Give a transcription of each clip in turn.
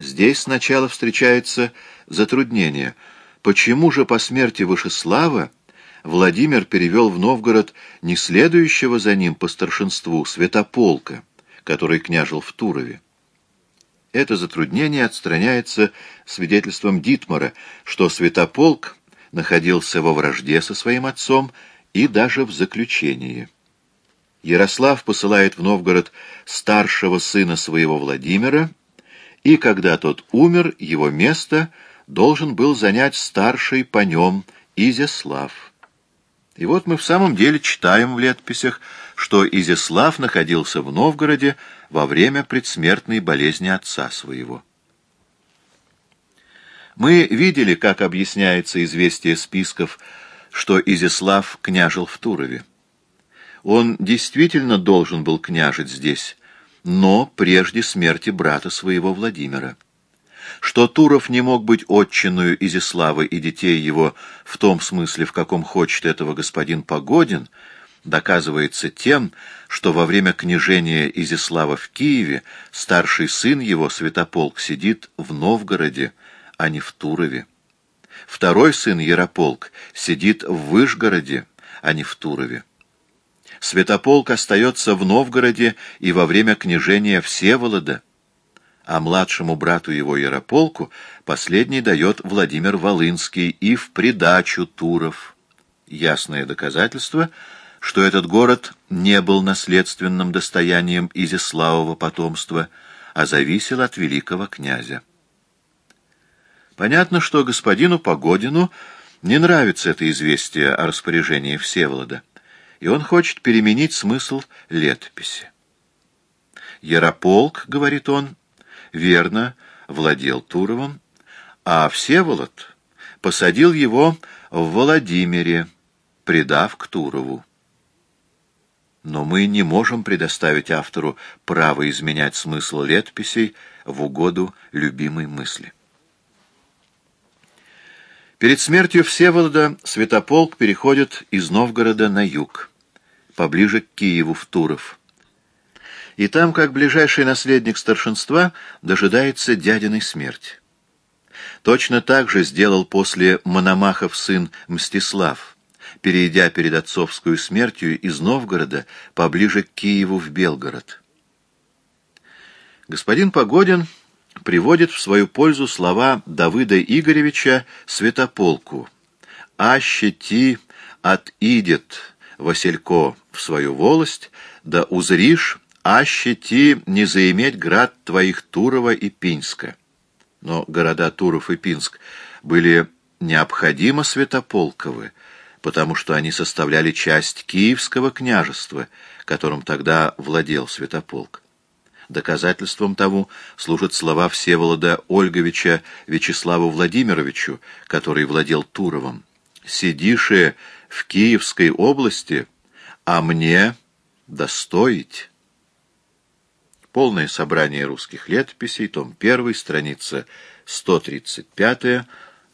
Здесь сначала встречается затруднение. Почему же по смерти Вышеслава Владимир перевел в Новгород не следующего за ним по старшинству Святополка, который княжил в Турове? Это затруднение отстраняется свидетельством Дитмара, что Святополк находился во вражде со своим отцом и даже в заключении. Ярослав посылает в Новгород старшего сына своего Владимира, и когда тот умер, его место должен был занять старший по нем Изяслав. И вот мы в самом деле читаем в летописях, что Изяслав находился в Новгороде во время предсмертной болезни отца своего. Мы видели, как объясняется известие списков, что Изяслав княжил в Турове. Он действительно должен был княжить здесь, но прежде смерти брата своего Владимира. Что Туров не мог быть отчинную Изяславы и детей его в том смысле, в каком хочет этого господин Погодин, доказывается тем, что во время княжения Изяслава в Киеве старший сын его, Святополк, сидит в Новгороде, а не в Турове. Второй сын, Ярополк, сидит в Выжгороде, а не в Турове. Святополк остается в Новгороде и во время княжения Всеволода, а младшему брату его Ярополку последний дает Владимир Волынский и в придачу Туров. Ясное доказательство, что этот город не был наследственным достоянием Изяславова потомства, а зависел от великого князя. Понятно, что господину Погодину не нравится это известие о распоряжении Всеволода и он хочет переменить смысл летописи. Ярополк, говорит он, верно владел Туровым, а Всеволод посадил его в Владимире, предав к Турову. Но мы не можем предоставить автору право изменять смысл летописей в угоду любимой мысли. Перед смертью Всеволода Святополк переходит из Новгорода на юг поближе к Киеву, в Туров. И там, как ближайший наследник старшинства, дожидается дядиной смерти. Точно так же сделал после Мономахов сын Мстислав, перейдя перед отцовскую смертью из Новгорода поближе к Киеву в Белгород. Господин Погодин приводит в свою пользу слова Давыда Игоревича Святополку «Аще ти от идет Василько, в свою волость, да узришь, аще ти не заиметь град твоих Турова и Пинска. Но города Туров и Пинск были необходимо святополковы, потому что они составляли часть Киевского княжества, которым тогда владел святополк. Доказательством тому служат слова Всеволода Ольговича Вячеславу Владимировичу, который владел Туровом. «Сидише в Киевской области, а мне достоить. Полное собрание русских летописей, том 1, страница 135.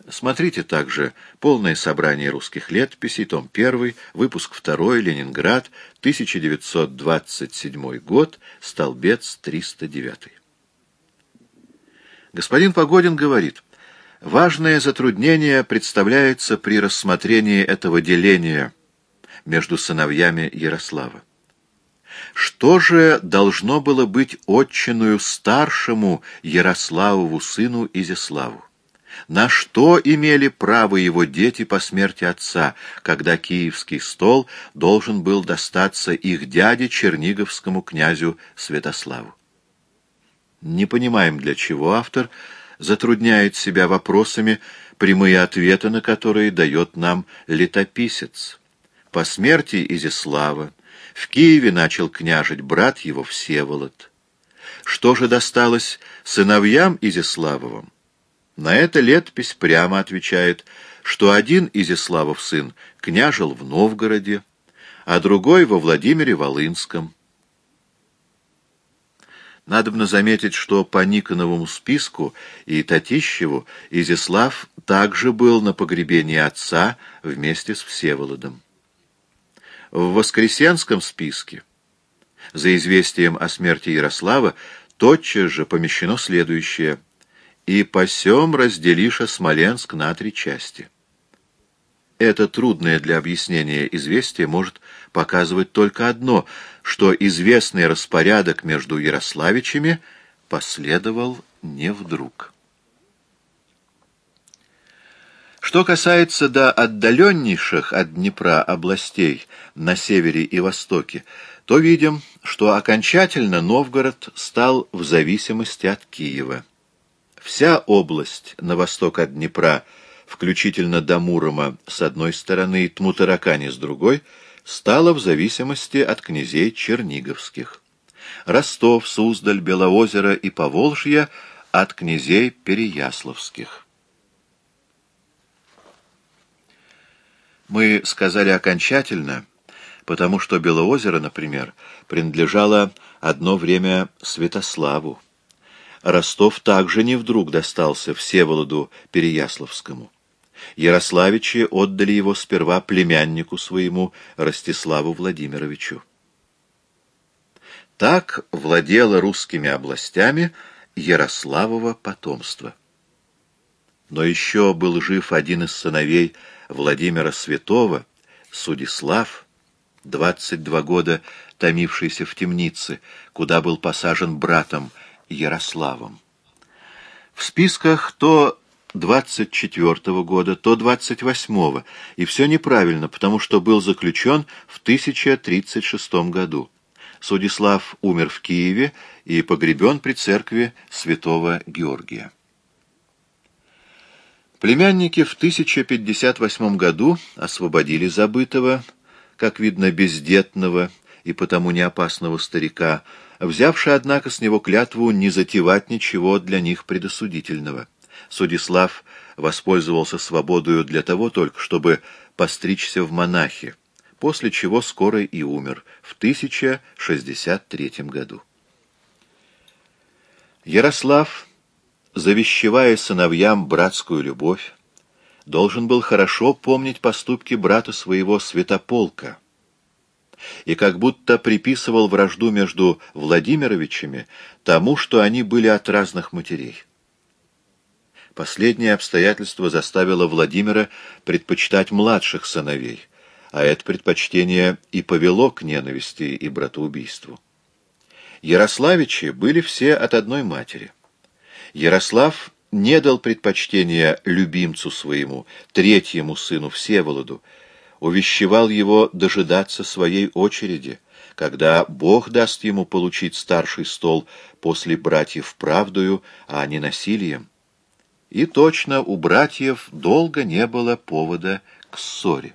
Смотрите также полное собрание русских летописей, том 1, выпуск 2, Ленинград, 1927 год, столбец 309. Господин Погодин говорит, Важное затруднение представляется при рассмотрении этого деления между сыновьями Ярослава. Что же должно было быть отчиную старшему Ярославову сыну Изяславу? На что имели право его дети по смерти отца, когда киевский стол должен был достаться их дяде черниговскому князю Святославу? Не понимаем, для чего автор затрудняет себя вопросами, прямые ответы на которые дает нам летописец. По смерти Изяслава в Киеве начал княжить брат его Всеволод. Что же досталось сыновьям Изяславовым? На это летопись прямо отвечает, что один Изяславов сын княжил в Новгороде, а другой во Владимире Волынском. Надобно заметить, что по Никоновому списку и Татищеву Изяслав также был на погребении отца вместе с Всеволодом. В Воскресенском списке за известием о смерти Ярослава тотчас же помещено следующее. и посем разделиша Смоленск на три части. Это трудное для объяснения известие может показывать только одно, что известный распорядок между Ярославичами последовал не вдруг. Что касается до отдаленнейших от Днепра областей на севере и востоке, то видим, что окончательно Новгород стал в зависимости от Киева. Вся область на восток от Днепра, включительно до Мурома с одной стороны и Тмутаракани с другой, стала в зависимости от князей Черниговских. Ростов, Суздаль, Белоозеро и Поволжье от князей Переяславских. Мы сказали окончательно, потому что Белоозеро, например, принадлежало одно время Святославу. Ростов также не вдруг достался Всеволоду Переяславскому. Ярославичи отдали его сперва племяннику своему Ростиславу Владимировичу. Так владело русскими областями Ярославово потомство. Но еще был жив один из сыновей Владимира Святого, Судислав, 22 года томившийся в темнице, куда был посажен братом Ярославом. В списках то 24 -го года, то 28-го, и все неправильно, потому что был заключен в 1036 году. Судислав умер в Киеве и погребен при церкви святого Георгия. Племянники в 1058 году освободили забытого, как видно, бездетного и потому не опасного старика, взявши, однако, с него клятву не затевать ничего для них предосудительного. Судислав воспользовался свободою для того только, чтобы постричься в монахи, после чего скоро и умер в 1063 году. Ярослав завещевая сыновьям братскую любовь, должен был хорошо помнить поступки брата своего Святополка и как будто приписывал вражду между Владимировичами тому, что они были от разных матерей. Последнее обстоятельство заставило Владимира предпочитать младших сыновей, а это предпочтение и повело к ненависти и братоубийству. Ярославичи были все от одной матери — Ярослав не дал предпочтения любимцу своему, третьему сыну Всеволоду, увещевал его дожидаться своей очереди, когда Бог даст ему получить старший стол после братьев правдою, а не насилием. И точно у братьев долго не было повода к ссоре.